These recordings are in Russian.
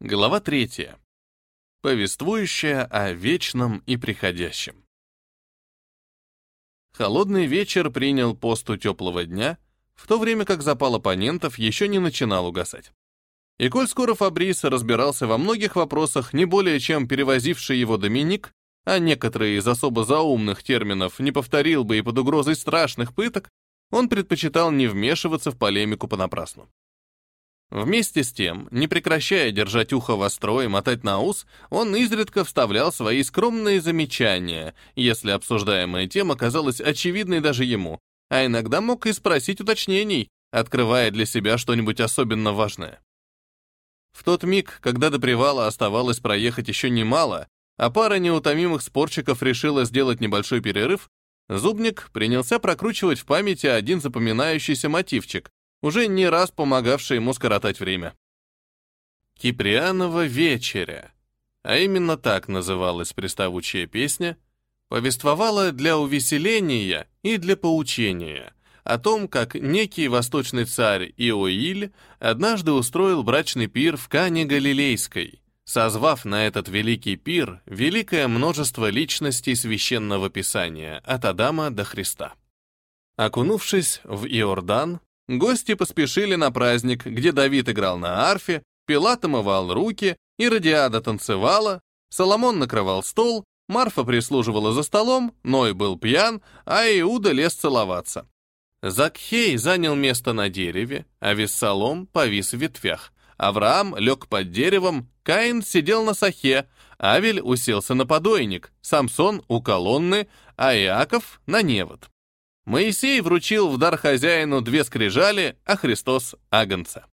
Глава третья. Повествующая о вечном и приходящем. Холодный вечер принял посту теплого дня, в то время как запал оппонентов еще не начинал угасать. И коль скоро Фабрис разбирался во многих вопросах не более чем перевозивший его Доминик, а некоторые из особо заумных терминов не повторил бы и под угрозой страшных пыток, он предпочитал не вмешиваться в полемику понапрасну. Вместе с тем, не прекращая держать ухо востро и мотать на ус, он изредка вставлял свои скромные замечания, если обсуждаемая тема казалась очевидной даже ему, а иногда мог и спросить уточнений, открывая для себя что-нибудь особенно важное. В тот миг, когда до привала оставалось проехать еще немало, а пара неутомимых спорщиков решила сделать небольшой перерыв, Зубник принялся прокручивать в памяти один запоминающийся мотивчик, уже не раз помогавший ему скоротать время. «Киприанова вечеря», а именно так называлась приставучая песня, повествовала для увеселения и для поучения о том, как некий восточный царь Иоиль однажды устроил брачный пир в Кане Галилейской, созвав на этот великий пир великое множество личностей священного писания от Адама до Христа. Окунувшись в Иордан, Гости поспешили на праздник, где Давид играл на арфе, Пилат омывал руки, Иродиада танцевала, Соломон накрывал стол, Марфа прислуживала за столом, Ной был пьян, а Иуда лез целоваться. Закхей занял место на дереве, а Виссалом повис в ветвях. Авраам лег под деревом, Каин сидел на сахе, Авель уселся на подойник, Самсон у колонны, а Иаков — на невод. Моисей вручил в дар хозяину две скрижали, а Христос — агнца.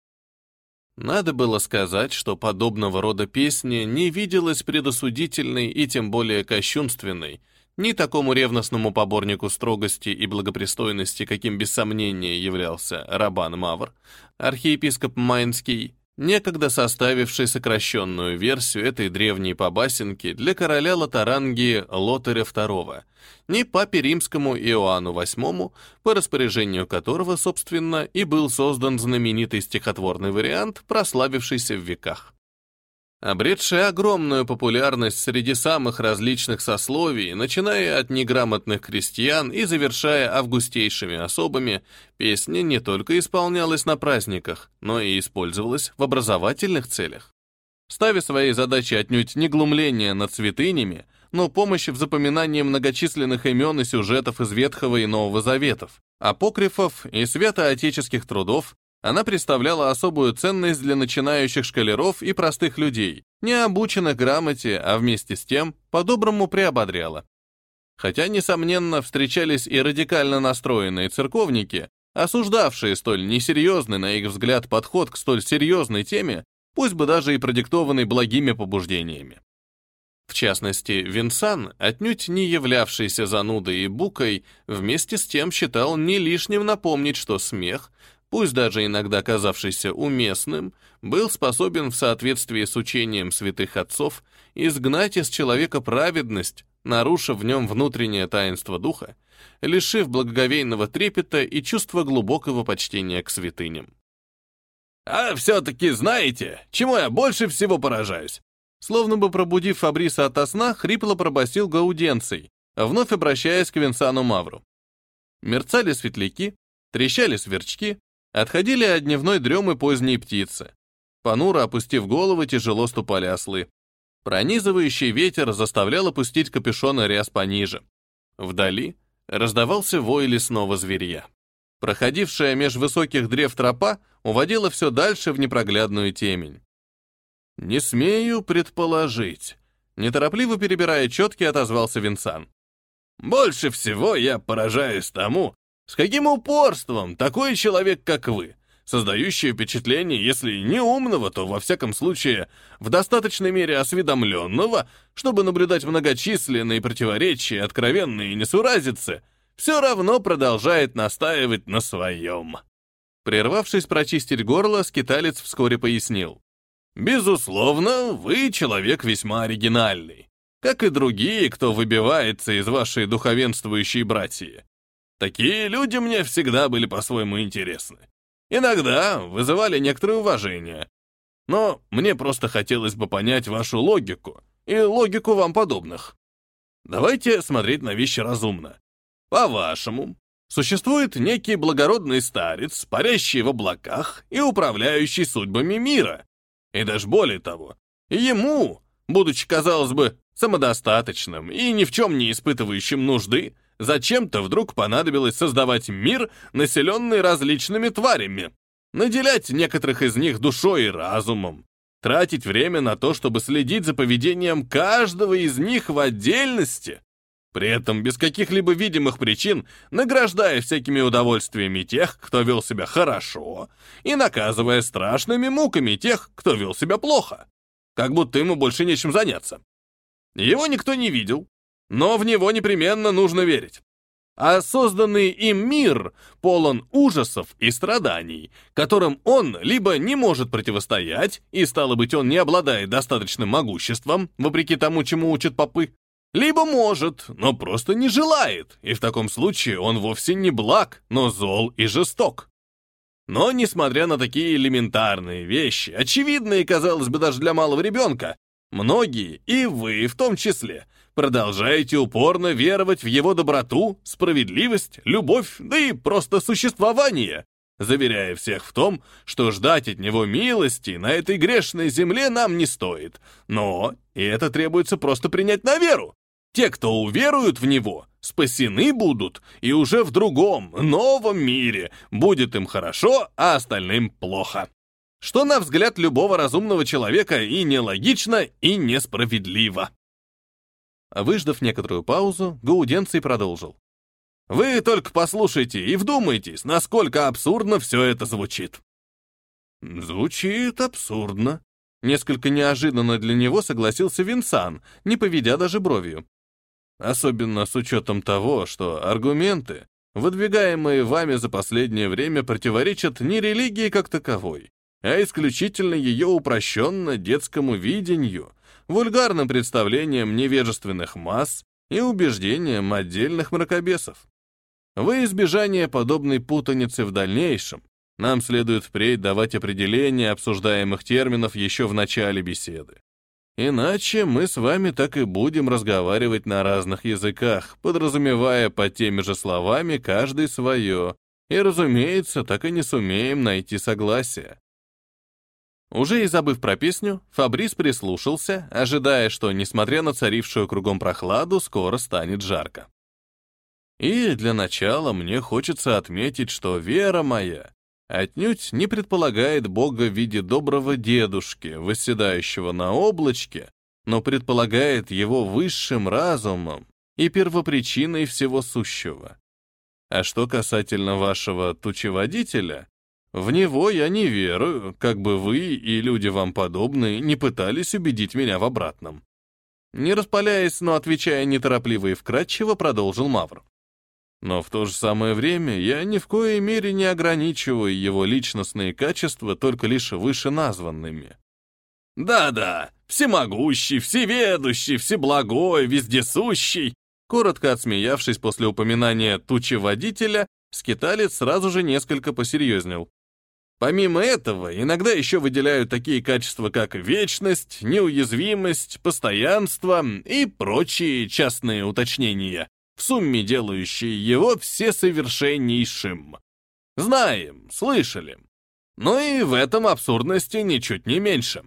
Надо было сказать, что подобного рода песни не виделась предосудительной и тем более кощунственной, ни такому ревностному поборнику строгости и благопристойности, каким без сомнения являлся Рабан Мавр, архиепископ Майнский, некогда составивший сокращенную версию этой древней побасенки для короля Латарангии Лотаря II, не папе римскому Иоанну VIII, по распоряжению которого, собственно, и был создан знаменитый стихотворный вариант, прославившийся в веках. Обретший огромную популярность среди самых различных сословий, начиная от неграмотных крестьян и завершая августейшими особами, песня не только исполнялась на праздниках, но и использовалась в образовательных целях. Ставя своей задачей отнюдь не глумление над святынями, но помощь в запоминании многочисленных имен и сюжетов из Ветхого и Нового Заветов, апокрифов и святоотеческих трудов, она представляла особую ценность для начинающих школяров и простых людей, не обученных грамоте, а вместе с тем по-доброму приободряла. Хотя, несомненно, встречались и радикально настроенные церковники, осуждавшие столь несерьезный, на их взгляд, подход к столь серьезной теме, пусть бы даже и продиктованный благими побуждениями. В частности, Винсан, отнюдь не являвшийся занудой и букой, вместе с тем считал не лишним напомнить, что смех пусть даже иногда казавшийся уместным, был способен в соответствии с учением святых отцов изгнать из человека праведность, нарушив в нем внутреннее таинство духа, лишив благоговейного трепета и чувства глубокого почтения к святыням. «А все-таки знаете, чему я больше всего поражаюсь?» Словно бы пробудив Фабриса ото сна, хрипло пробасил Гауденций, вновь обращаясь к Винсану Мавру. Мерцали светляки, трещали сверчки, Отходили от дневной дремы поздние птицы. Понуро опустив головы, тяжело ступали ослы. Пронизывающий ветер заставлял опустить капюшон и ряс пониже. Вдали раздавался вой лесного зверья. Проходившая меж высоких древ тропа уводила все дальше в непроглядную темень. «Не смею предположить», — неторопливо перебирая четки, отозвался Винсан. «Больше всего я поражаюсь тому, с каким упорством такой человек, как вы, создающий впечатление, если не умного, то, во всяком случае, в достаточной мере осведомленного, чтобы наблюдать многочисленные противоречия, откровенные несуразицы, все равно продолжает настаивать на своем. Прервавшись прочистить горло, скиталец вскоре пояснил. «Безусловно, вы человек весьма оригинальный, как и другие, кто выбивается из вашей духовенствующей братьи. Такие люди мне всегда были по-своему интересны. Иногда вызывали некоторое уважение. Но мне просто хотелось бы понять вашу логику и логику вам подобных. Давайте смотреть на вещи разумно. По-вашему, существует некий благородный старец, парящий в облаках и управляющий судьбами мира. И даже более того, ему, будучи, казалось бы, самодостаточным и ни в чем не испытывающим нужды, зачем-то вдруг понадобилось создавать мир, населенный различными тварями, наделять некоторых из них душой и разумом, тратить время на то, чтобы следить за поведением каждого из них в отдельности, при этом без каких-либо видимых причин награждая всякими удовольствиями тех, кто вел себя хорошо, и наказывая страшными муками тех, кто вел себя плохо, как будто ему больше нечем заняться. Его никто не видел, но в него непременно нужно верить. А созданный им мир полон ужасов и страданий, которым он либо не может противостоять, и, стало быть, он не обладает достаточным могуществом, вопреки тому, чему учат попы, либо может, но просто не желает, и в таком случае он вовсе не благ, но зол и жесток. Но, несмотря на такие элементарные вещи, очевидные, казалось бы, даже для малого ребенка, многие, и вы в том числе, продолжаете упорно веровать в его доброту, справедливость, любовь, да и просто существование, заверяя всех в том, что ждать от него милости на этой грешной земле нам не стоит. Но и это требуется просто принять на веру. Те, кто уверуют в него, спасены будут, и уже в другом, новом мире будет им хорошо, а остальным плохо. Что, на взгляд любого разумного человека, и нелогично, и несправедливо. Выждав некоторую паузу, Гауденций продолжил. «Вы только послушайте и вдумайтесь, насколько абсурдно все это звучит». «Звучит абсурдно», — несколько неожиданно для него согласился Винсан, не поведя даже бровью. «Особенно с учетом того, что аргументы, выдвигаемые вами за последнее время, противоречат не религии как таковой, а исключительно ее упрощенно детскому видению, вульгарным представлением невежественных масс и убеждением отдельных мракобесов. Во избежание подобной путаницы в дальнейшем нам следует впредь давать определение обсуждаемых терминов еще в начале беседы. Иначе мы с вами так и будем разговаривать на разных языках, подразумевая под теми же словами каждый свое, и, разумеется, так и не сумеем найти согласие. Уже и забыв про песню, Фабрис прислушался, ожидая, что, несмотря на царившую кругом прохладу, скоро станет жарко. И для начала мне хочется отметить, что вера моя отнюдь не предполагает Бога в виде доброго дедушки, восседающего на облачке, но предполагает его высшим разумом и первопричиной всего сущего. А что касательно вашего тучеводителя, в него я не верую, как бы вы и люди вам подобные не пытались убедить меня в обратном. Не распаляясь, но отвечая неторопливо и вкратчиво, продолжил Мавр. Но в то же самое время я ни в коей мере не ограничиваю его личностные качества только лишь вышеназванными. «Да-да, всемогущий, всеведущий, всеблагой, вездесущий!» Коротко отсмеявшись после упоминания тучи водителя, скиталец сразу же несколько посерьезнел. Помимо этого, иногда еще выделяют такие качества, как вечность, неуязвимость, постоянство и прочие частные уточнения, в сумме делающие его всесовершеннейшим. Знаем, слышали. Но и в этом абсурдности ничуть не меньше.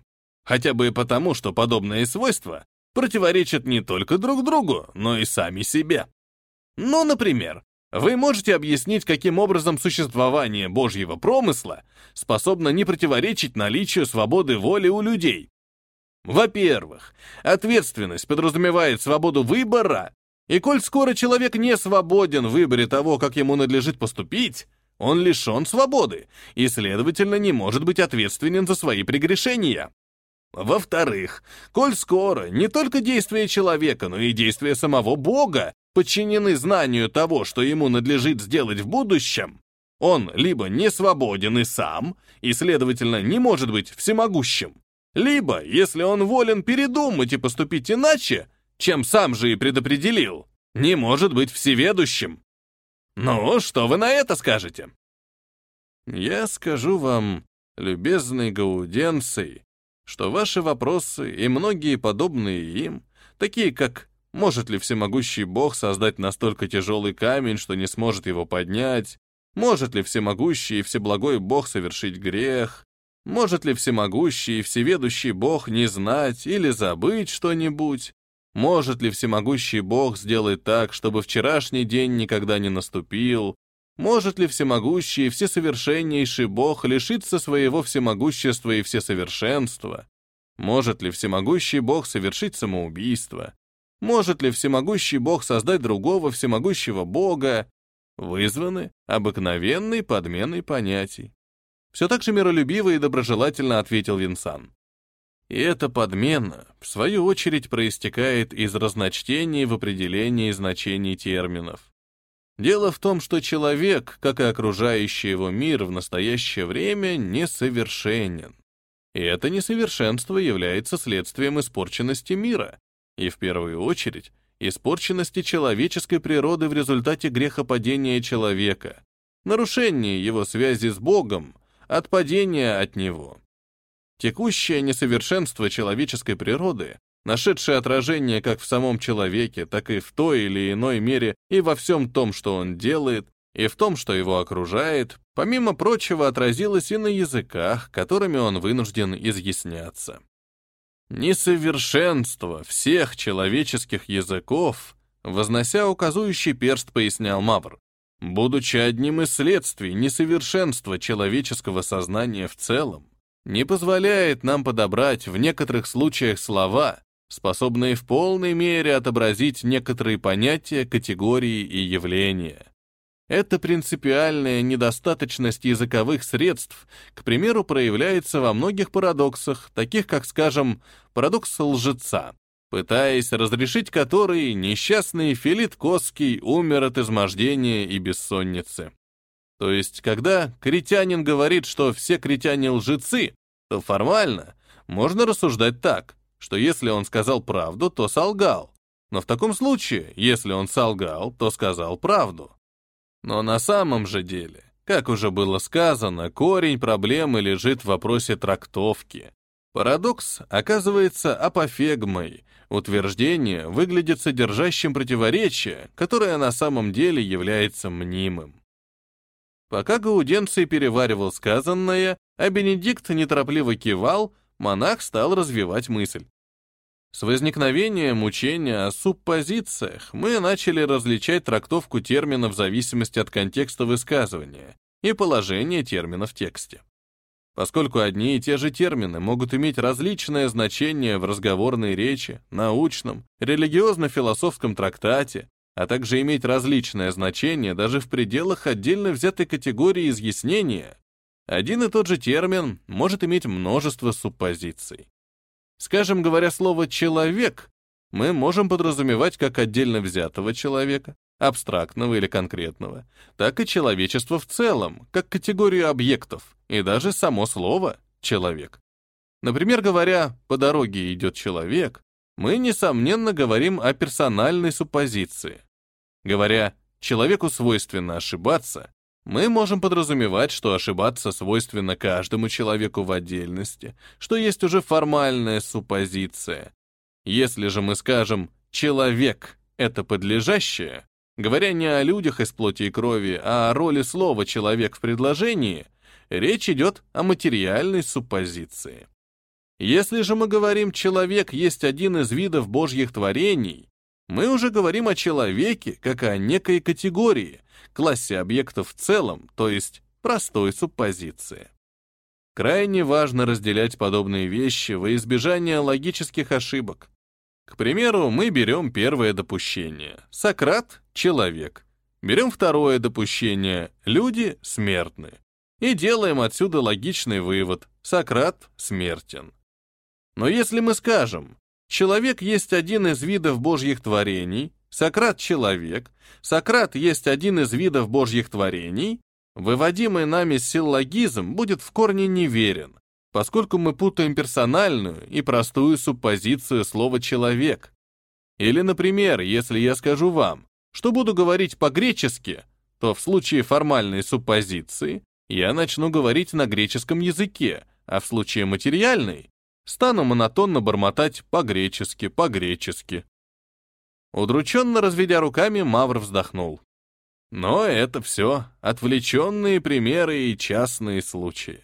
Хотя бы и потому, что подобные свойства противоречат не только друг другу, но и сами себе. Ну, например, вы можете объяснить, каким образом существование Божьего промысла способно не противоречить наличию свободы воли у людей? Во-первых, ответственность подразумевает свободу выбора, и коль скоро человек не свободен в выборе того, как ему надлежит поступить, он лишен свободы и, следовательно, не может быть ответственен за свои прегрешения. Во-вторых, коль скоро не только действия человека, но и действия самого Бога подчинены знанию того, что ему надлежит сделать в будущем, он либо не свободен и сам, и, следовательно, не может быть всемогущим, либо, если он волен передумать и поступить иначе, чем сам же и предопределил, не может быть всеведущим. Ну, что вы на это скажете? Я скажу вам, любезный гауденций, что ваши вопросы и многие подобные им, такие как «может ли всемогущий Бог создать настолько тяжелый камень, что не сможет его поднять?», «может ли всемогущий и всеблагой Бог совершить грех?», «может ли всемогущий и всеведущий Бог не знать или забыть что-нибудь?», может ли всемогущий Бог сделать так, чтобы вчерашний день никогда не наступил? Может ли всемогущий и всесовершеннейший Бог лишиться своего всемогущества и всесовершенства? Может ли всемогущий Бог совершить самоубийство? Может ли всемогущий Бог создать другого всемогущего Бога? Вызваны обыкновенной подменой понятий. Все так же миролюбиво и доброжелательно ответил Винсан. И эта подмена, в свою очередь, проистекает из разночтений в определении значений терминов. Дело в том, что человек, как и окружающий его мир в настоящее время, несовершенен. И это несовершенство является следствием испорченности мира, и в первую очередь испорченности человеческой природы в результате грехопадения человека, нарушения его связи с Богом, отпадения от Него. Текущее несовершенство человеческой природы нашедшее отражение как в самом человеке, так и в той или иной мере и во всем том, что он делает, и в том, что его окружает, помимо прочего отразилось и на языках, которыми он вынужден изъясняться. Несовершенство всех человеческих языков, вознося указующий перст, пояснял Мавр, будучи одним из следствий несовершенства человеческого сознания в целом, не позволяет нам подобрать в некоторых случаях слова, способные в полной мере отобразить некоторые понятия, категории и явления. Эта принципиальная недостаточность языковых средств, к примеру, проявляется во многих парадоксах, таких как, скажем, парадокс лжеца, пытаясь разрешить который несчастный Филит Коский умер от измождения и бессонницы. То есть, когда критянин говорит, что все критяне лжецы, то формально можно рассуждать так что если он сказал правду, то солгал. Но в таком случае, если он солгал, то сказал правду. Но на самом же деле, как уже было сказано, корень проблемы лежит в вопросе трактовки. Парадокс оказывается апофегмой, утверждение выглядит содержащим противоречие, которое на самом деле является мнимым. Пока Гауденций переваривал сказанное, а Бенедикт неторопливо кивал, монах стал развивать мысль. С возникновением учения о субпозициях мы начали различать трактовку термина в зависимости от контекста высказывания и положения термина в тексте. Поскольку одни и те же термины могут иметь различное значение в разговорной речи, научном, религиозно-философском трактате, а также иметь различное значение даже в пределах отдельно взятой категории изъяснения, один и тот же термин может иметь множество субпозиций. Скажем, говоря слово «человек», мы можем подразумевать как отдельно взятого человека, абстрактного или конкретного, так и человечество в целом, как категорию объектов, и даже само слово «человек». Например, говоря «по дороге идет человек», мы, несомненно, говорим о персональной суппозиции. Говоря «человеку свойственно ошибаться», мы можем подразумевать, что ошибаться свойственно каждому человеку в отдельности, что есть уже формальная суппозиция. Если же мы скажем «человек» — это подлежащее, говоря не о людях из плоти и крови, а о роли слова «человек» в предложении, речь идет о материальной суппозиции. Если же мы говорим «человек есть один из видов божьих творений», мы уже говорим о человеке как о некой категории, классе объектов в целом, то есть простой суппозиции. Крайне важно разделять подобные вещи во избежание логических ошибок. К примеру, мы берем первое допущение — Сократ — человек. Берем второе допущение — люди смертны. И делаем отсюда логичный вывод — Сократ смертен. Но если мы скажем, человек есть один из видов божьих творений, Сократ — человек, Сократ есть один из видов божьих творений, выводимый нами силлогизм будет в корне неверен, поскольку мы путаем персональную и простую суппозицию слова «человек». Или, например, если я скажу вам, что буду говорить по-гречески, то в случае формальной суппозиции я начну говорить на греческом языке, а в случае материальной стану монотонно бормотать по-гречески, по-гречески. Удрученно разведя руками, Мавр вздохнул. Но это все отвлеченные примеры и частные случаи.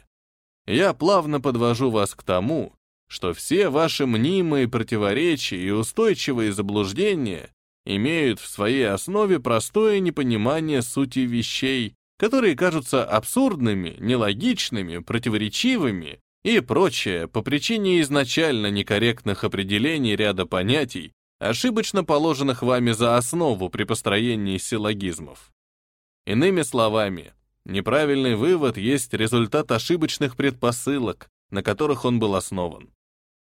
Я плавно подвожу вас к тому, что все ваши мнимые противоречия и устойчивые заблуждения имеют в своей основе простое непонимание сути вещей, которые кажутся абсурдными, нелогичными, противоречивыми и прочее по причине изначально некорректных определений ряда понятий, ошибочно положенных вами за основу при построении силлогизмов. Иными словами, неправильный вывод есть результат ошибочных предпосылок, на которых он был основан.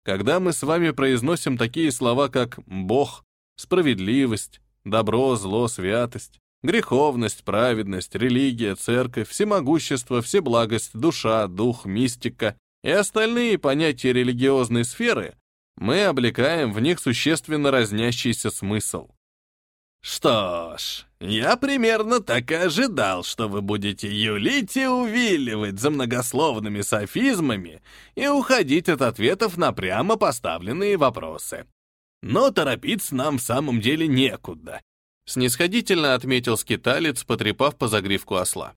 Когда мы с вами произносим такие слова, как «Бог», «справедливость», «добро», «зло», «святость», греховность, праведность, религия, церковь, всемогущество, всеблагость, душа, дух, мистика и остальные понятия религиозной сферы, мы облекаем в них существенно разнящийся смысл. Что ж, я примерно так и ожидал, что вы будете юлить и увиливать за многословными софизмами и уходить от ответов на прямо поставленные вопросы. Но торопиться нам в самом деле некуда. Снисходительно отметил скиталец, потрепав по загривку осла.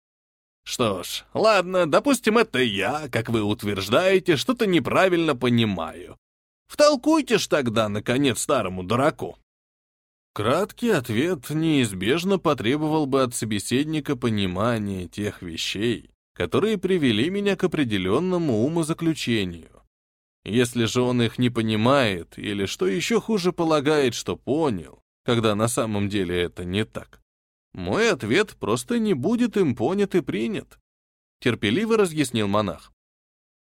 Что ж, ладно, допустим, это я, как вы утверждаете, что-то неправильно понимаю. Втолкуйте ж тогда, наконец, старому дураку. Краткий ответ неизбежно потребовал бы от собеседника понимания тех вещей, которые привели меня к определенному умозаключению. Если же он их не понимает, или, что еще хуже, полагает, что понял, когда на самом деле это не так, мой ответ просто не будет им понят и принят. Терпеливо разъяснил монах.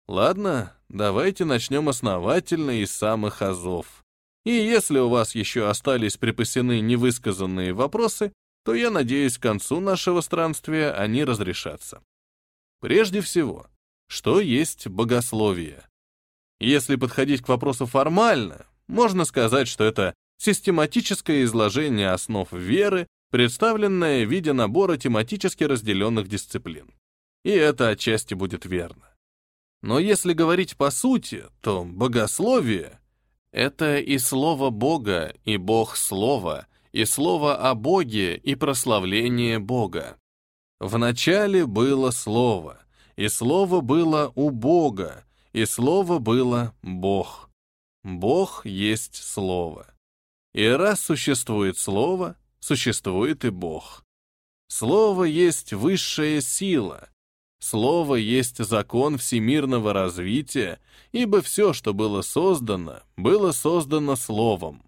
Ладно, давайте начнем основательно из самых азов. И если у вас еще остались припасены невысказанные вопросы, то я надеюсь, к концу нашего странствия они разрешатся. Прежде всего, что есть богословие? Если подходить к вопросу формально, можно сказать, что это систематическое изложение основ веры, представленное в виде набора тематически разделенных дисциплин. И это отчасти будет верно. Но если говорить по сути, то богословие это и слово Бога, и Бог Слова, и слово о Боге, и прославление Бога. Вначале было Слово, и Слово было у Бога, и Слово было Бог. Бог есть Слово. И раз существует Слово, существует и Бог. Слово есть высшая сила, Слово есть закон всемирного развития, ибо все, что было создано, было создано Словом.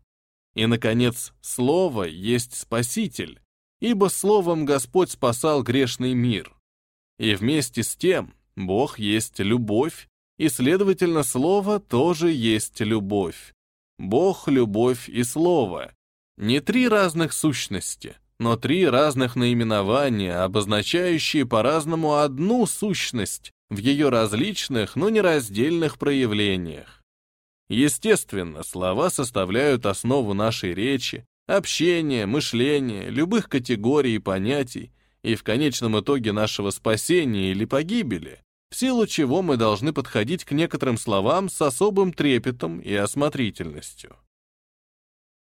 И, наконец, Слово есть Спаситель, ибо Словом Господь спасал грешный мир. И вместе с тем Бог есть любовь, и, следовательно, Слово тоже есть любовь. Бог — любовь и Слово. Не три разных сущности — но три разных наименования, обозначающие по-разному одну сущность в ее различных, но нераздельных проявлениях. Естественно, слова составляют основу нашей речи, общения, мышления, любых категорий и понятий, и в конечном итоге нашего спасения или погибели, в силу чего мы должны подходить к некоторым словам с особым трепетом и осмотрительностью.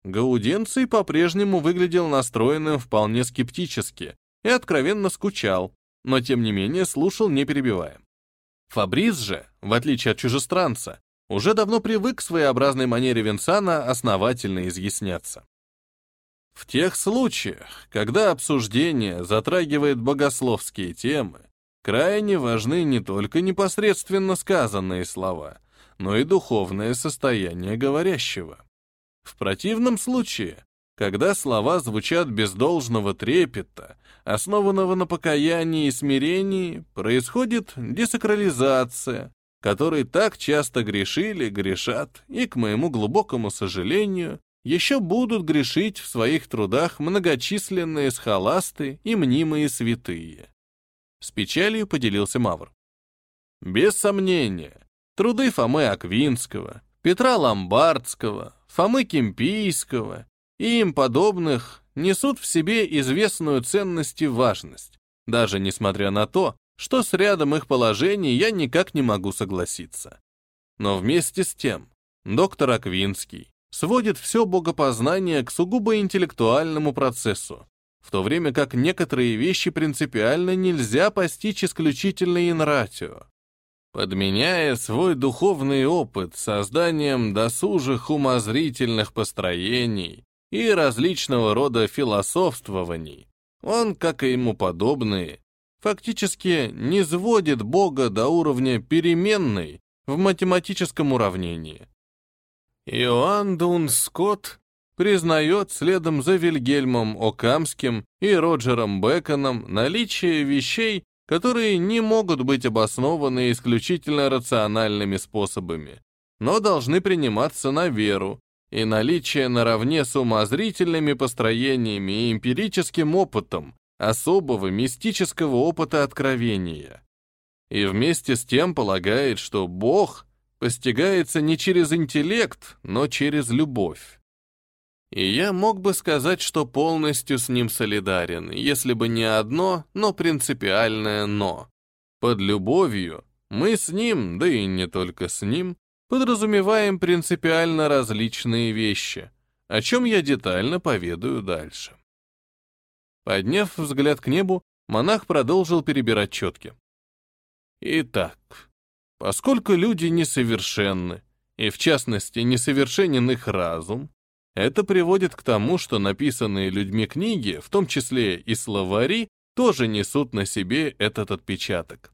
Гауденций по-прежнему выглядел настроенным вполне скептически и откровенно скучал, но тем не менее слушал, не перебивая. Фабрис же, в отличие от чужестранца, уже давно привык к своеобразной манере Винсана основательно изъясняться. В тех случаях, когда обсуждение затрагивает богословские темы, крайне важны не только непосредственно сказанные слова, но и духовное состояние говорящего. В противном случае, когда слова звучат без должного трепета, основанного на покаянии и смирении, происходит десакрализация, которой так часто грешили, грешат и, к моему глубокому сожалению, еще будут грешить в своих трудах многочисленные схоласты и мнимые святые. С печалью поделился Мавр. Без сомнения, труды Фомы Аквинского, Петра Ломбардского, Фомы Кемпийского и им подобных несут в себе известную ценность и важность, даже несмотря на то, что с рядом их положений я никак не могу согласиться. Но вместе с тем, доктор Аквинский сводит все богопознание к сугубо интеллектуальному процессу, в то время как некоторые вещи принципиально нельзя постичь исключительно инратио. Подменяя свой духовный опыт созданием досужих умозрительных построений и различного рода философствований, он, как и ему подобные, фактически не сводит Бога до уровня переменной в математическом уравнении. Иоанн Дун Скотт признает следом за Вильгельмом Окамским и Роджером Беконом наличие вещей, которые не могут быть обоснованы исключительно рациональными способами, но должны приниматься на веру, и наличие наравне с умозрительными построениями и эмпирическим опытом особого мистического опыта откровения. И вместе с тем полагает, что Бог постигается не через интеллект, но через любовь. И я мог бы сказать, что полностью с ним солидарен, если бы не одно, но принципиальное «но». Под любовью мы с ним, да и не только с ним, подразумеваем принципиально различные вещи, о чем я детально поведаю дальше. Подняв взгляд к небу, монах продолжил перебирать четки. Итак, поскольку люди несовершенны, и в частности несовершенен их разум, это приводит к тому, что написанные людьми книги, в том числе и словари, тоже несут на себе этот отпечаток.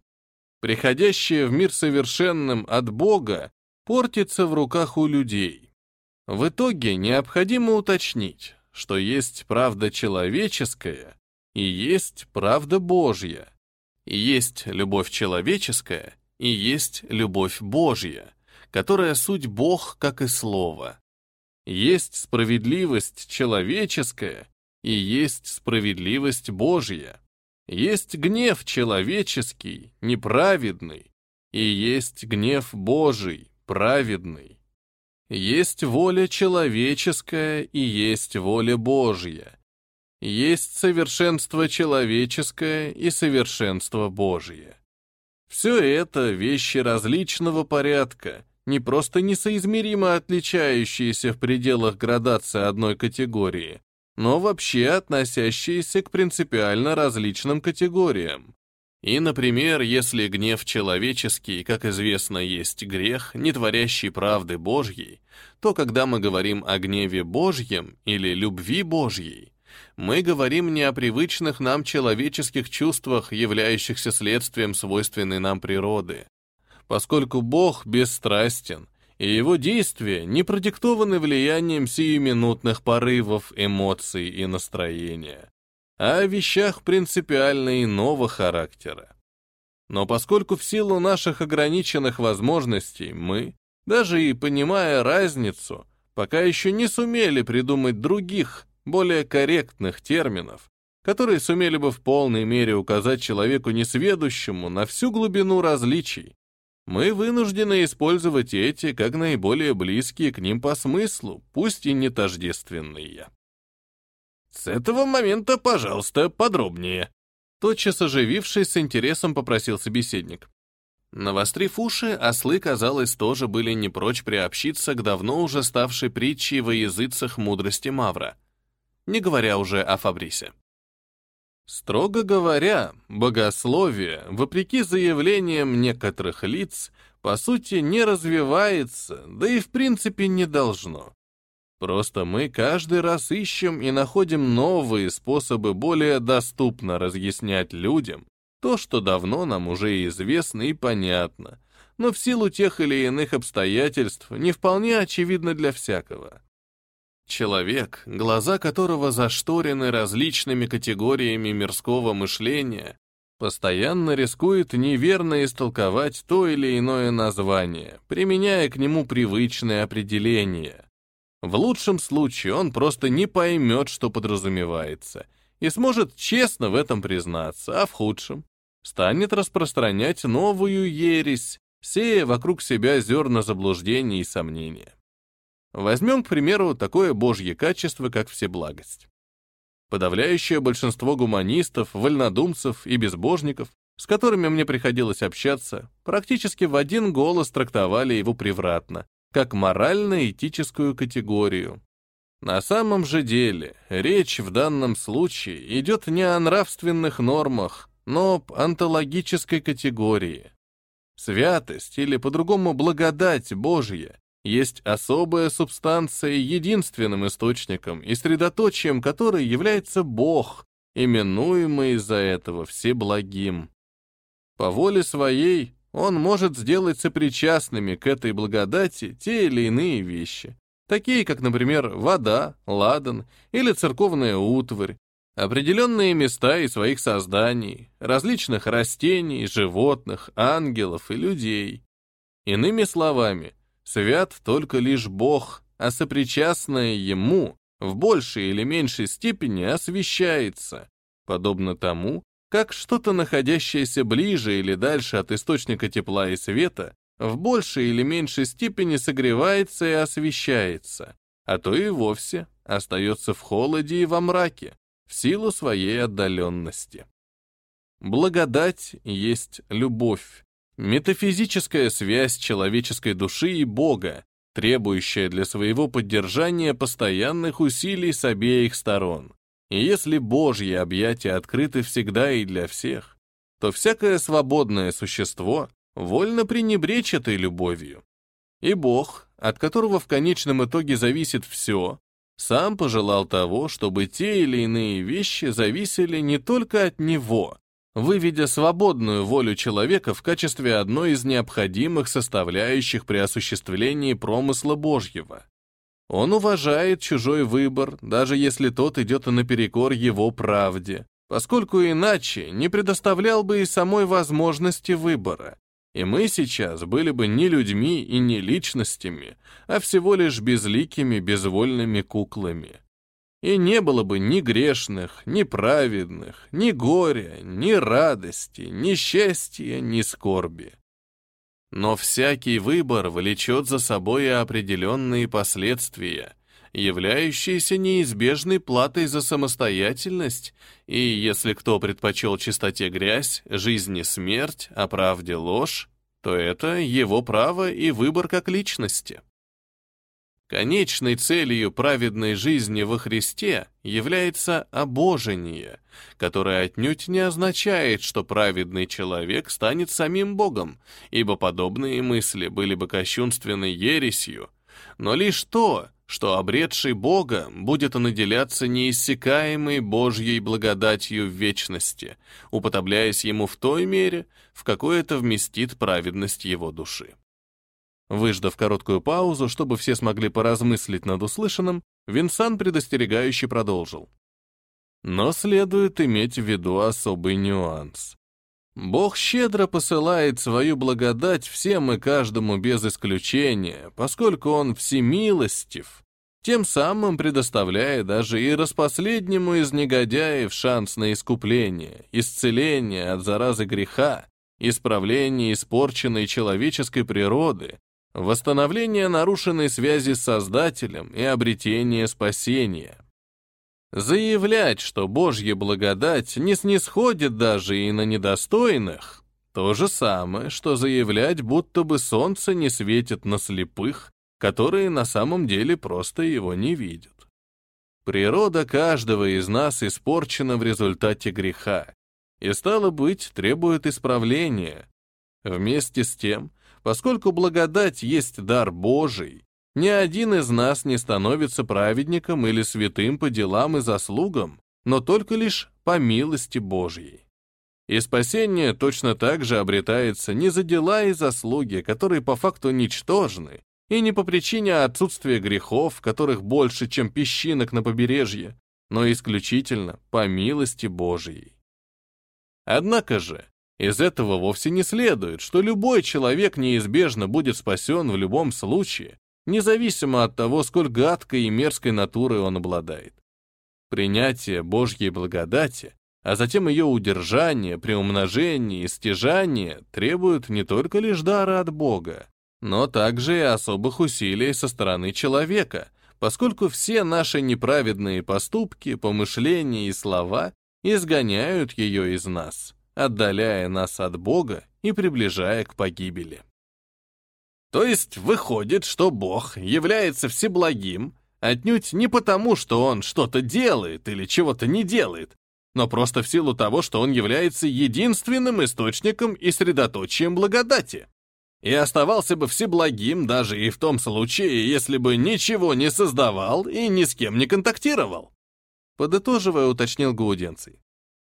Приходящее в мир совершенным от Бога портится в руках у людей. В итоге необходимо уточнить, что есть правда человеческая и есть правда Божья. Есть любовь человеческая и есть любовь Божья, которая суть Бог, как и Слово. Есть справедливость человеческая и есть справедливость Божья. Есть гнев человеческий, неправедный, и есть гнев Божий, праведный. Есть воля человеческая и есть воля Божья. Есть совершенство человеческое и совершенство Божье. Все это вещи различного порядка, не просто несоизмеримо отличающиеся в пределах градации одной категории, но вообще относящиеся к принципиально различным категориям. И, например, если гнев человеческий, как известно, есть грех, не творящий правды Божьей, то когда мы говорим о гневе Божьем или любви Божьей, мы говорим не о привычных нам человеческих чувствах, являющихся следствием свойственной нам природы, поскольку Бог бесстрастен, и его действия не продиктованы влиянием сиюминутных порывов, эмоций и настроения, а о вещах принципиально иного характера. Но поскольку в силу наших ограниченных возможностей мы, даже и понимая разницу, пока еще не сумели придумать других, более корректных терминов, которые сумели бы в полной мере указать человеку несведущему на всю глубину различий, мы вынуждены использовать эти как наиболее близкие к ним по смыслу, пусть и не тождественные. С этого момента, пожалуйста, подробнее. Тотчас оживившись, с интересом попросил собеседник. Навострив уши, ослы, казалось, тоже были не прочь приобщиться к давно уже ставшей притчей во языцах мудрости Мавра, не говоря уже о Фабрисе. Строго говоря, богословие, вопреки заявлениям некоторых лиц, по сути не развивается, да и в принципе не должно. Просто мы каждый раз ищем и находим новые способы более доступно разъяснять людям то, что давно нам уже известно и понятно, но в силу тех или иных обстоятельств не вполне очевидно для всякого. Человек, глаза которого зашторены различными категориями мирского мышления, постоянно рискует неверно истолковать то или иное название, применяя к нему привычные определения. В лучшем случае он просто не поймет, что подразумевается, и сможет честно в этом признаться, а в худшем станет распространять новую ересь, сея вокруг себя зерна заблуждений и сомнения. Возьмем, к примеру, такое божье качество, как всеблагость. Подавляющее большинство гуманистов, вольнодумцев и безбожников с которыми мне приходилось общаться, практически в один голос трактовали его превратно, как морально-этическую категорию. На самом же деле, речь в данном случае идет не о нравственных нормах, но об онтологической категории. Святость, или по-другому благодать Божья, есть особая субстанция единственным источником и средоточием которой является Бог, именуемый из-за этого всеблагим. По воле своей он может сделать сопричастными к этой благодати те или иные вещи, такие как, например, вода, ладан или церковная утварь, определенные места и своих созданий, различных растений, животных, ангелов и людей. Иными словами, свят только лишь Бог, а сопричастное Ему в большей или меньшей степени освещается, подобно тому, как что-то, находящееся ближе или дальше от источника тепла и света, в большей или меньшей степени согревается и освещается, а то и вовсе остается в холоде и во мраке, в силу своей отдаленности. Благодать есть любовь, метафизическая связь человеческой души и Бога, требующая для своего поддержания постоянных усилий с обеих сторон. И если Божьи объятия открыты всегда и для всех, то всякое свободное существо вольно пренебречь этой любовью. И Бог, от которого в конечном итоге зависит все, сам пожелал того, чтобы те или иные вещи зависели не только от Него, выведя свободную волю человека в качестве одной из необходимых составляющих при осуществлении промысла Божьего. Он уважает чужой выбор, даже если тот идет наперекор его правде, поскольку иначе не предоставлял бы и самой возможности выбора. И мы сейчас были бы не людьми и не личностями, а всего лишь безликими, безвольными куклами. И не было бы ни грешных, ни праведных, ни горя, ни радости, ни счастья, ни скорби. Но всякий выбор влечет за собой определенные последствия, являющиеся неизбежной платой за самостоятельность, и если кто предпочел чистоте грязь, жизни смерть, а правде ложь, то это его право и выбор как личности. Конечной целью праведной жизни во Христе является обожение, которое отнюдь не означает, что праведный человек станет самим Богом, ибо подобные мысли были бы кощунственной ересью, но лишь то, что обретший Бога будет наделяться неиссякаемой Божьей благодатью в вечности, уподобляясь Ему в той мере, в какой это вместит праведность его души. Выждав короткую паузу, чтобы все смогли поразмыслить над услышанным, Винсан предостерегающе продолжил. Но следует иметь в виду особый нюанс. Бог щедро посылает свою благодать всем и каждому без исключения, поскольку Он всемилостив, тем самым предоставляя даже и распоследнему из негодяев шанс на искупление, исцеление от заразы греха, исправление испорченной человеческой природы, восстановление нарушенной связи с Создателем и обретение спасения. Заявлять, что Божья благодать не снисходит даже и на недостойных, то же самое, что заявлять, будто бы солнце не светит на слепых, которые на самом деле просто его не видят. Природа каждого из нас испорчена в результате греха, и, стало быть, требует исправления. Вместе с тем, Поскольку благодать есть дар Божий, ни один из нас не становится праведником или святым по делам и заслугам, но только лишь по милости Божьей. И спасение точно так же обретается не за дела и заслуги, которые по факту ничтожны, и не по причине отсутствия грехов, которых больше, чем песчинок на побережье, но исключительно по милости Божьей. Однако же, из этого вовсе не следует, что любой человек неизбежно будет спасен в любом случае, независимо от того, сколь гадкой и мерзкой натурой он обладает. Принятие Божьей благодати, а затем ее удержание, приумножение и стяжание требуют не только лишь дара от Бога, но также и особых усилий со стороны человека, поскольку все наши неправедные поступки, помышления и слова изгоняют ее из нас отдаляя нас от Бога и приближая к погибели. То есть выходит, что Бог является всеблагим, отнюдь не потому, что Он что-то делает или чего-то не делает, но просто в силу того, что Он является единственным источником и средоточием благодати. И оставался бы всеблагим даже и в том случае, если бы ничего не создавал и ни с кем не контактировал. Подытоживая, уточнил Гауденций.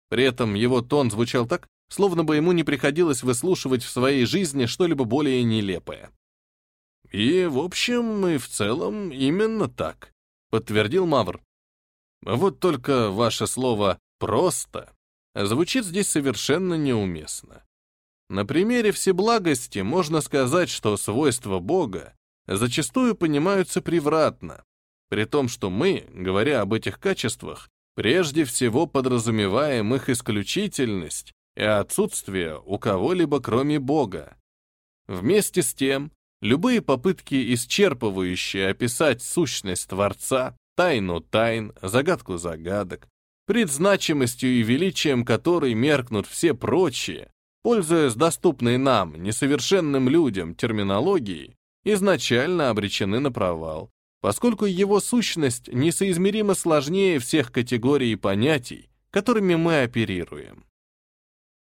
При этом его тон звучал так, словно бы ему не приходилось выслушивать в своей жизни что-либо более нелепое. «И, в общем, и в целом именно так», — подтвердил Мавр. «Вот только ваше слово «просто» звучит здесь совершенно неуместно. На примере всеблагости можно сказать, что свойства Бога зачастую понимаются превратно, при том, что мы, говоря об этих качествах, прежде всего подразумеваем их исключительность и отсутствие у кого-либо кроме Бога. Вместе с тем, любые попытки исчерпывающие описать сущность Творца, тайну тайн, загадку загадок, предзначимостью и величием которой меркнут все прочие, пользуясь доступной нам, несовершенным людям, терминологией, изначально обречены на провал, поскольку его сущность несоизмеримо сложнее всех категорий и понятий, которыми мы оперируем.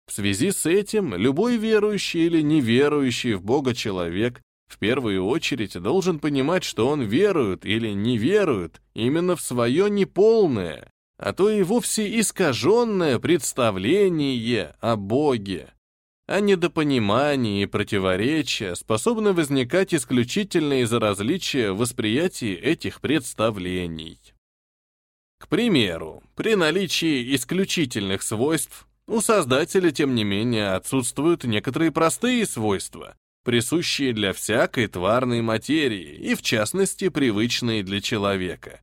В связи с этим любой верующий или неверующий в Бога человек в первую очередь должен понимать, что он верует или не верует именно в свое неполное, а то и вовсе искаженное представление о Боге, а недопонимание и противоречия способны возникать исключительно из-за различия в восприятии этих представлений. К примеру, при наличии исключительных свойств у создателя, тем не менее, отсутствуют некоторые простые свойства, присущие для всякой тварной материи и, в частности, привычные для человека.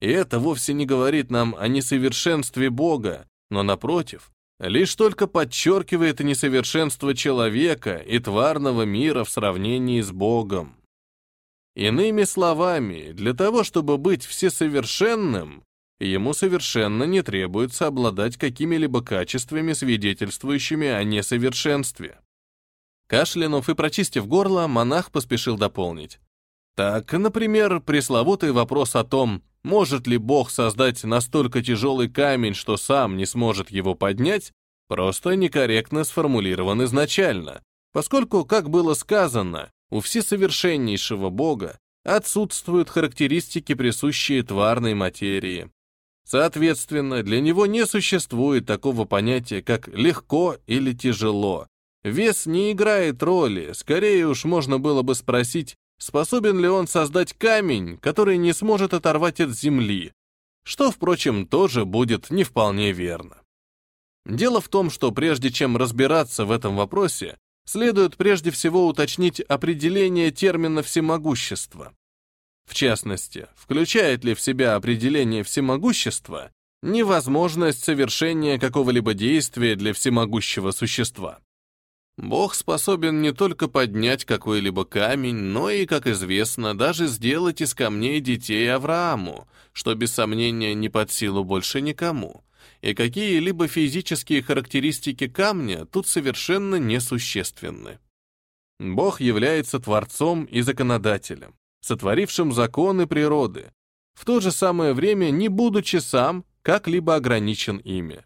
И это вовсе не говорит нам о несовершенстве Бога, но, напротив, лишь только подчеркивает несовершенство человека и тварного мира в сравнении с Богом. Иными словами, для того, чтобы быть всесовершенным, ему совершенно не требуется обладать какими-либо качествами, свидетельствующими о несовершенстве. Кашлянув и прочистив горло, монах поспешил дополнить. Так, например, пресловутый вопрос о том, может ли Бог создать настолько тяжелый камень, что сам не сможет его поднять, просто некорректно сформулирован изначально, поскольку, как было сказано, у всесовершеннейшего Бога отсутствуют характеристики, присущие тварной материи. Соответственно, для него не существует такого понятия, как «легко» или «тяжело». Вес не играет роли, скорее уж можно было бы спросить, способен ли он создать камень, который не сможет оторвать от земли, что, впрочем, тоже будет не вполне верно. Дело в том, что прежде чем разбираться в этом вопросе, следует прежде всего уточнить определение термина «всемогущество». В частности, включает ли в себя определение всемогущества невозможность совершения какого-либо действия для всемогущего существа. Бог способен не только поднять какой-либо камень, но и, как известно, даже сделать из камней детей Аврааму, что без сомнения не под силу больше никому. И какие-либо физические характеристики камня тут совершенно несущественны. Бог является творцом и законодателем, сотворившим законы природы, в то же самое время не будучи сам как-либо ограничен ими.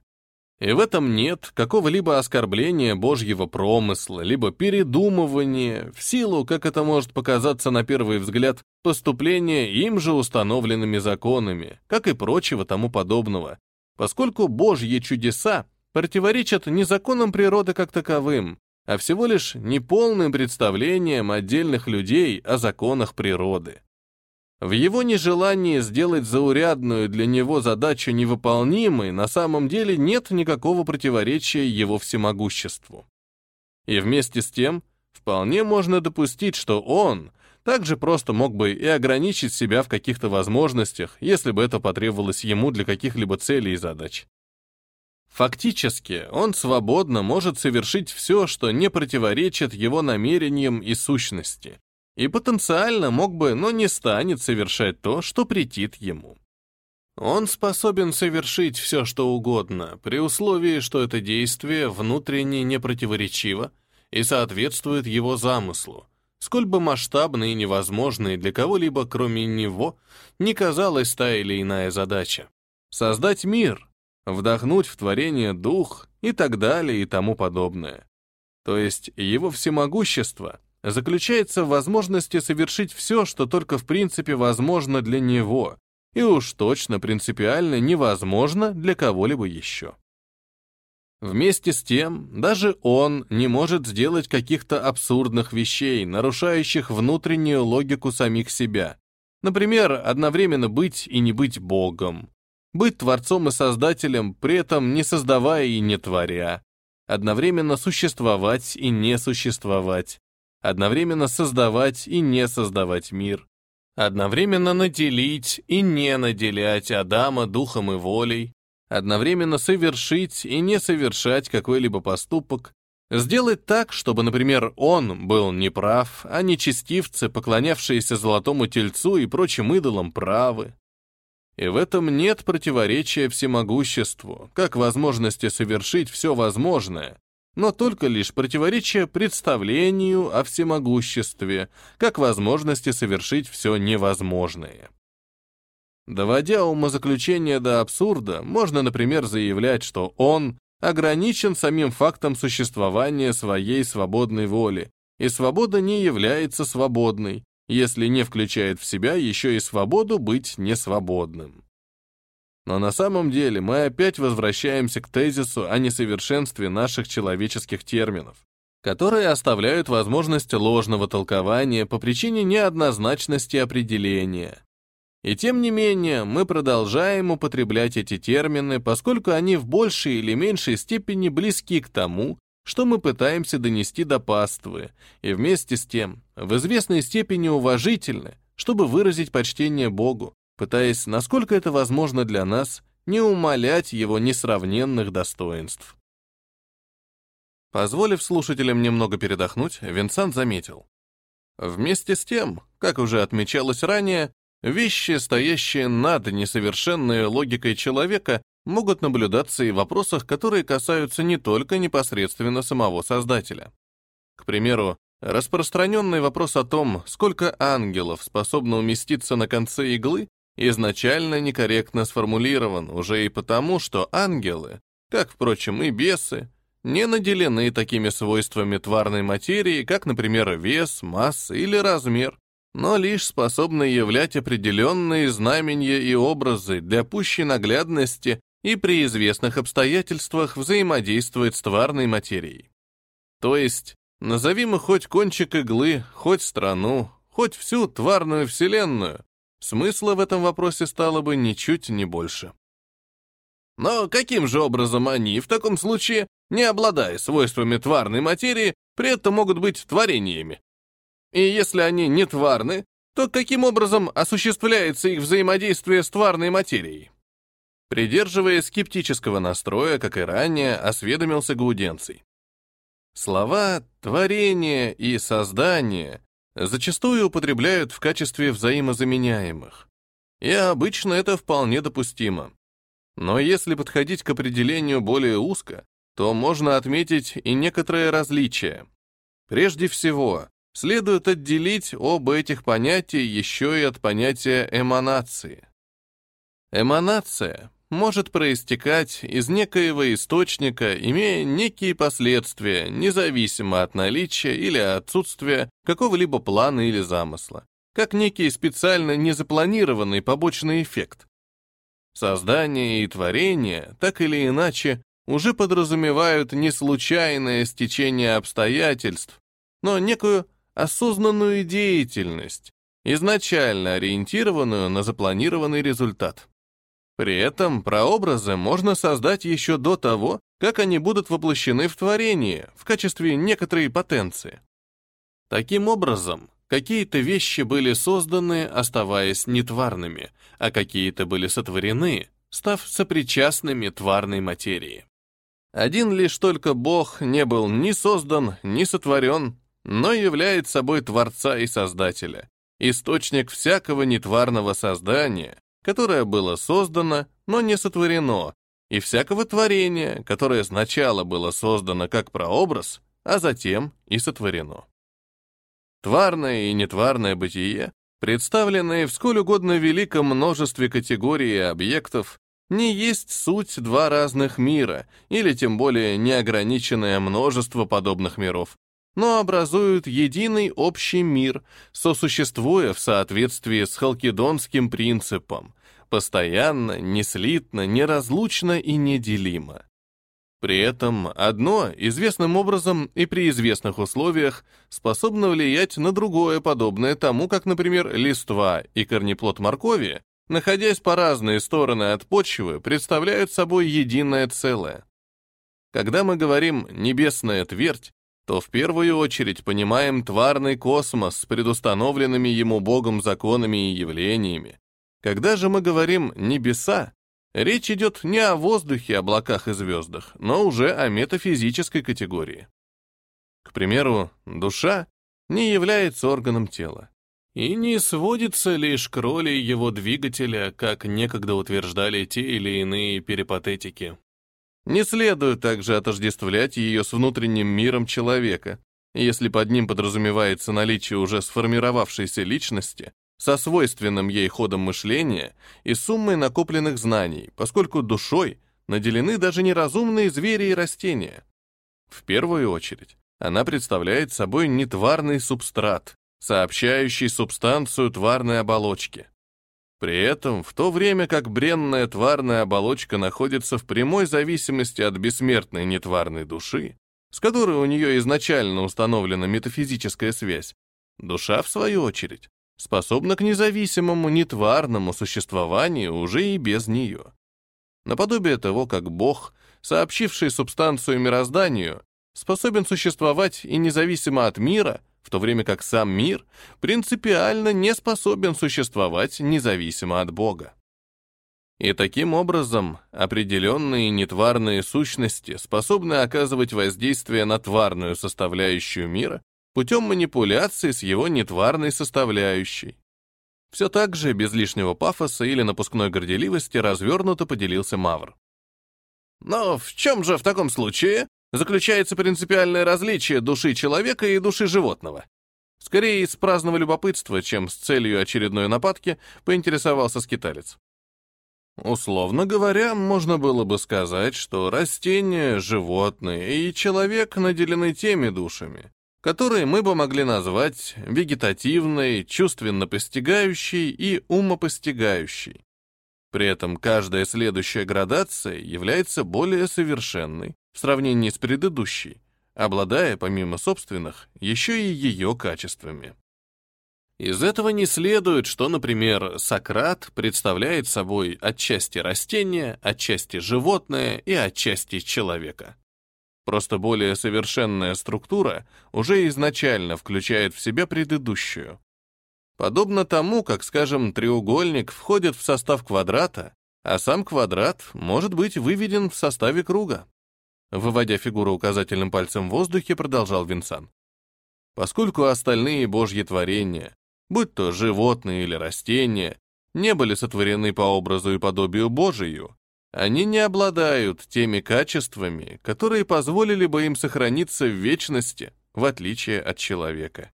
И в этом нет какого-либо оскорбления Божьего промысла, либо передумывания, в силу, как это может показаться на первый взгляд, поступления им же установленными законами, как и прочего тому подобного, поскольку Божьи чудеса противоречат не законам природы как таковым, а всего лишь неполным представлением отдельных людей о законах природы. В его нежелании сделать заурядную для него задачу невыполнимой на самом деле нет никакого противоречия его всемогуществу. И вместе с тем, вполне можно допустить, что он также просто мог бы и ограничить себя в каких-то возможностях, если бы это потребовалось ему для каких-либо целей и задач. Фактически, он свободно может совершить все, что не противоречит его намерениям и сущности, и потенциально мог бы, но не станет совершать то, что претит ему. Он способен совершить все, что угодно, при условии, что это действие внутренне не противоречиво и соответствует его замыслу, сколь бы масштабной и невозможной для кого-либо, кроме него, не казалась та или иная задача. Создать мир, вдохнуть в творение дух и так далее и тому подобное. То есть его всемогущество заключается в возможности совершить все, что только в принципе возможно для него, и уж точно принципиально невозможно для кого-либо еще. Вместе с тем, даже он не может сделать каких-то абсурдных вещей, нарушающих внутреннюю логику самих себя. Например, одновременно быть и не быть Богом, быть Творцом и Создателем, при этом не создавая и не творя, одновременно существовать и не существовать, одновременно создавать и не создавать мир, одновременно наделить и не наделять Адама духом и волей, одновременно совершить и не совершать какой-либо поступок, сделать так, чтобы, например, он был неправ, а нечестивцы, поклонявшиеся золотому тельцу и прочим идолам, правы. И в этом нет противоречия всемогуществу, как возможности совершить все возможное, но только лишь противоречие представлению о всемогуществе, как возможности совершить все невозможное. Доводя умозаключение до абсурда, можно, например, заявлять, что он ограничен самим фактом существования своей свободной воли, и свобода не является свободной, если не включает в себя еще и свободу быть несвободным. Но на самом деле мы опять возвращаемся к тезису о несовершенстве наших человеческих терминов, которые оставляют возможность ложного толкования по причине неоднозначности определения. И тем не менее, мы продолжаем употреблять эти термины, поскольку они в большей или меньшей степени близки к тому, что мы пытаемся донести до паствы, и вместе с тем в известной степени уважительны, чтобы выразить почтение Богу, пытаясь, насколько это возможно для нас, не умалять его несравненных достоинств. Позволив слушателям немного передохнуть, Винсент заметил. Вместе с тем, как уже отмечалось ранее, вещи, стоящие над несовершенной логикой человека, могут наблюдаться и в вопросах, которые касаются не только непосредственно самого Создателя. К примеру, распространенный вопрос о том, сколько ангелов способно уместиться на конце иглы, изначально некорректно сформулирован уже и потому, что ангелы, как, впрочем, и бесы, не наделены такими свойствами тварной материи, как, например, вес, масса или размер, но лишь способны являть определенные знамения и образы для пущей наглядности и при известных обстоятельствах взаимодействует с тварной материей. То есть, назови мы хоть кончик иглы, хоть страну, хоть всю тварную вселенную, смысла в этом вопросе стало бы ничуть не больше. Но каким же образом они, в таком случае, не обладая свойствами тварной материи, при этом могут быть творениями? И если они не тварны, то каким образом осуществляется их взаимодействие с тварной материей? Придерживаясь скептического настроя, как и ранее, осведомился Гауденций. Слова «творение» и «создание» зачастую употребляют в качестве взаимозаменяемых. И обычно это вполне допустимо. Но если подходить к определению более узко, то можно отметить и некоторые различия. Прежде всего, следует отделить оба этих понятия еще и от понятия эманации. Эманация может проистекать из некоего источника, имея некие последствия, независимо от наличия или отсутствия какого-либо плана или замысла, как некий специально незапланированный побочный эффект. Создание и творение, так или иначе, уже подразумевают не случайное стечение обстоятельств, но некую осознанную деятельность, изначально ориентированную на запланированный результат. При этом прообразы можно создать еще до того, как они будут воплощены в творение в качестве некоторой потенции. Таким образом, какие-то вещи были созданы, оставаясь нетварными, а какие-то были сотворены, став сопричастными тварной материи. Один лишь только Бог не был ни создан, ни сотворен, но является собой Творца и Создателя, источник всякого нетварного создания, которое было создано, но не сотворено, и всякого творения, которое сначала было создано как прообраз, а затем и сотворено. Тварное и нетварное бытие, представленные в сколь угодно великом множестве категорий и объектов, не есть суть два разных мира, или тем более неограниченное множество подобных миров, но образуют единый общий мир, сосуществуя в соответствии с халкидонским принципом, постоянно, неслитно, неразлучно и неделимо. При этом одно известным образом и при известных условиях способно влиять на другое, подобное тому, как, например, листва и корнеплод моркови, находясь по разные стороны от почвы, представляют собой единое целое. Когда мы говорим «небесная твердь», то в первую очередь понимаем тварный космос с предустановленными ему Богом законами и явлениями. Когда же мы говорим «небеса», речь идет не о воздухе, облаках и звездах, но уже о метафизической категории. К примеру, душа не является органом тела и не сводится лишь к роли его двигателя, как некогда утверждали те или иные перипатетики. Не следует также отождествлять ее с внутренним миром человека, если под ним подразумевается наличие уже сформировавшейся личности, со свойственным ей ходом мышления и суммой накопленных знаний, поскольку душой наделены даже неразумные звери и растения. В первую очередь, она представляет собой нетварный субстрат, сообщающий субстанцию тварной оболочки. При этом, в то время как бренная тварная оболочка находится в прямой зависимости от бессмертной нетварной души, с которой у нее изначально установлена метафизическая связь, душа, в свою очередь, способна к независимому нетварному существованию уже и без нее. Наподобие того, как Бог, сообщивший субстанцию мирозданию, способен существовать и независимо от мира — в то время как сам мир принципиально не способен существовать независимо от Бога. И таким образом определенные нетварные сущности способны оказывать воздействие на тварную составляющую мира путем манипуляции с его нетварной составляющей. Все так же, без лишнего пафоса или напускной горделивости, развернуто поделился Мавр. Но в чем же в таком случае заключается принципиальное различие души человека и души животного. Скорее из праздного любопытства, чем с целью очередной нападки, поинтересовался скиталец. Условно говоря, можно было бы сказать, что растения, животные и человек наделены теми душами, которые мы бы могли назвать вегетативной, чувственно постигающей и умопостигающей. При этом каждая следующая градация является более совершенной, в сравнении с предыдущей, обладая, помимо собственных, еще и ее качествами. Из этого не следует, что, например, Сократ представляет собой отчасти растение, отчасти животное и отчасти человека. Просто более совершенная структура уже изначально включает в себя предыдущую. Подобно тому, как, скажем, треугольник входит в состав квадрата, а сам квадрат может быть выведен в составе круга. Выводя фигуру указательным пальцем в воздухе, продолжал Винсан. Поскольку остальные божьи творения, будь то животные или растения, не были сотворены по образу и подобию Божию, они не обладают теми качествами, которые позволили бы им сохраниться в вечности, в отличие от человека.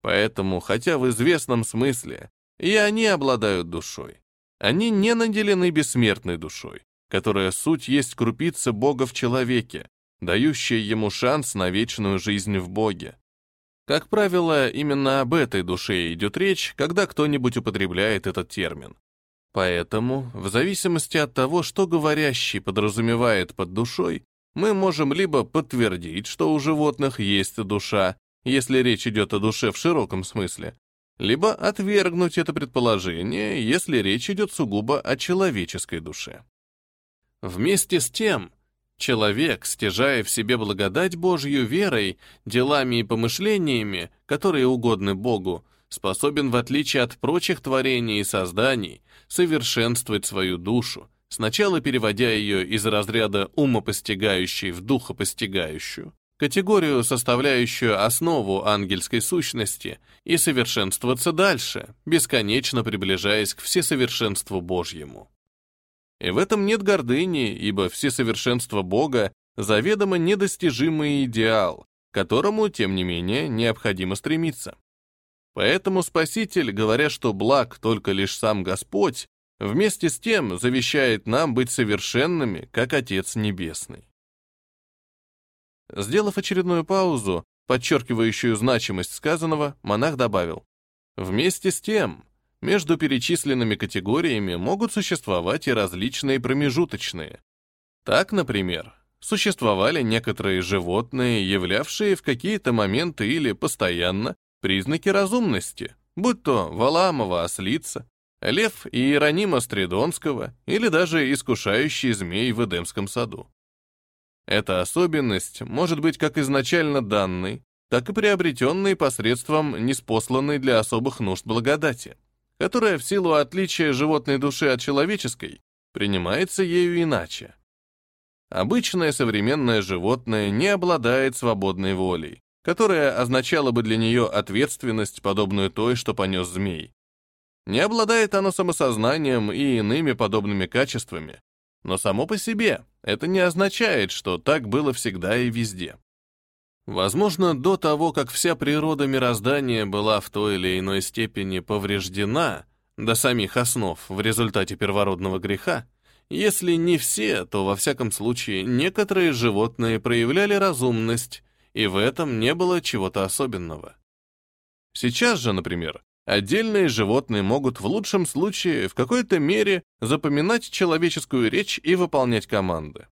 Поэтому, хотя в известном смысле и они обладают душой, они не наделены бессмертной душой, которая суть есть крупица Бога в человеке, дающая ему шанс на вечную жизнь в Боге. Как правило, именно об этой душе идет речь, когда кто-нибудь употребляет этот термин. Поэтому, в зависимости от того, что говорящий подразумевает под душой, мы можем либо подтвердить, что у животных есть душа, если речь идет о душе в широком смысле, либо отвергнуть это предположение, если речь идет сугубо о человеческой душе. Вместе с тем, человек, стяжая в себе благодать Божью верой, делами и помышлениями, которые угодны Богу, способен, в отличие от прочих творений и созданий, совершенствовать свою душу, сначала переводя ее из разряда умопостигающей в духопостигающую, категорию, составляющую основу ангельской сущности, и совершенствоваться дальше, бесконечно приближаясь к всесовершенству Божьему. И в этом нет гордыни, ибо всесовершенство Бога заведомо недостижимый идеал, к которому, тем не менее, необходимо стремиться. Поэтому Спаситель, говоря, что благ только лишь сам Господь, вместе с тем завещает нам быть совершенными, как Отец Небесный. Сделав очередную паузу, подчеркивающую значимость сказанного, монах добавил, «Вместе с тем, между перечисленными категориями могут существовать и различные промежуточные. Так, например, существовали некоторые животные, являвшие в какие-то моменты или постоянно признаки разумности, будь то Валамова ослица, лев Иеронима Стридонского или даже искушающий змей в Эдемском саду. Эта особенность может быть как изначально данной, так и приобретенной посредством неспосланной для особых нужд благодати, которая в силу отличия животной души от человеческой принимается ею иначе. Обычное современное животное не обладает свободной волей, которая означала бы для нее ответственность, подобную той, что понес змей. Не обладает оно самосознанием и иными подобными качествами, но само по себе это не означает, что так было всегда и везде. Возможно, до того, как вся природа мироздания была в той или иной степени повреждена до самих основ в результате первородного греха, если не все, то во всяком случае некоторые животные проявляли разумность, и в этом не было чего-то особенного. Сейчас же, например, Отдельные животные могут в лучшем случае в какой-то мере запоминать человеческую речь и выполнять команды.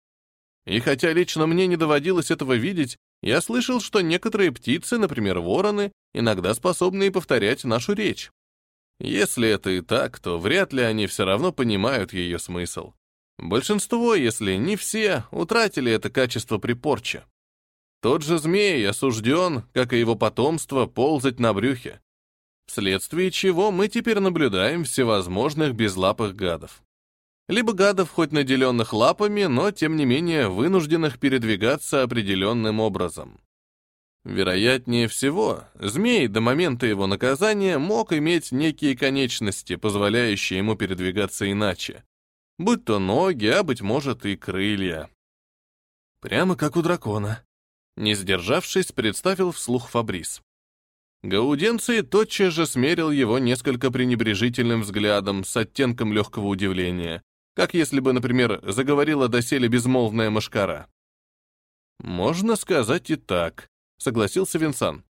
И хотя лично мне не доводилось этого видеть, я слышал, что некоторые птицы, например, вороны, иногда способны повторять нашу речь. Если это и так, то вряд ли они все равно понимают ее смысл. Большинство, если не все, утратили это качество при порче. Тот же змей осужден, как и его потомство, ползать на брюхе вследствие чего мы теперь наблюдаем всевозможных безлапых гадов. Либо гадов, хоть наделенных лапами, но, тем не менее, вынужденных передвигаться определенным образом. Вероятнее всего, змей до момента его наказания мог иметь некие конечности, позволяющие ему передвигаться иначе. Будь то ноги, а, быть может, и крылья. Прямо как у дракона. Не сдержавшись, представил вслух Фабрис. Гауденций тотчас же смерил его несколько пренебрежительным взглядом с оттенком легкого удивления, как если бы, например, заговорила доселе безмолвная мошкара. «Можно сказать и так», — согласился Винсан.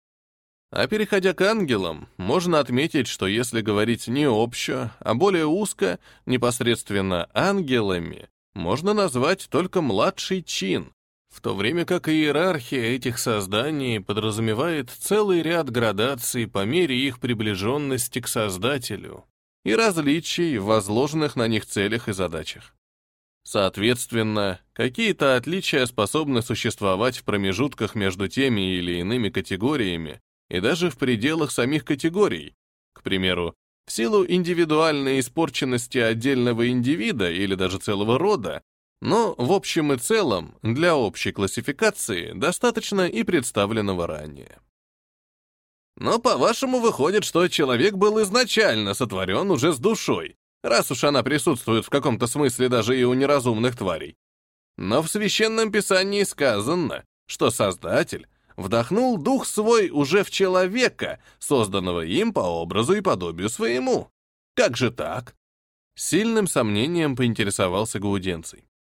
А переходя к ангелам, можно отметить, что если говорить не общо, а более узко, непосредственно ангелами, можно назвать только младший чин, в то время как иерархия этих созданий подразумевает целый ряд градаций по мере их приближенности к Создателю и различий в возложенных на них целях и задачах. Соответственно, какие-то отличия способны существовать в промежутках между теми или иными категориями и даже в пределах самих категорий. К примеру, в силу индивидуальной испорченности отдельного индивида или даже целого рода, но в общем и целом для общей классификации достаточно и представленного ранее. Но, по-вашему, выходит, что человек был изначально сотворен уже с душой, раз уж она присутствует в каком-то смысле даже и у неразумных тварей. Но в Священном Писании сказано, что Создатель вдохнул дух свой уже в человека, созданного им по образу и подобию своему. Как же так? Сильным сомнением поинтересовался Гауденций.